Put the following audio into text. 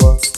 work.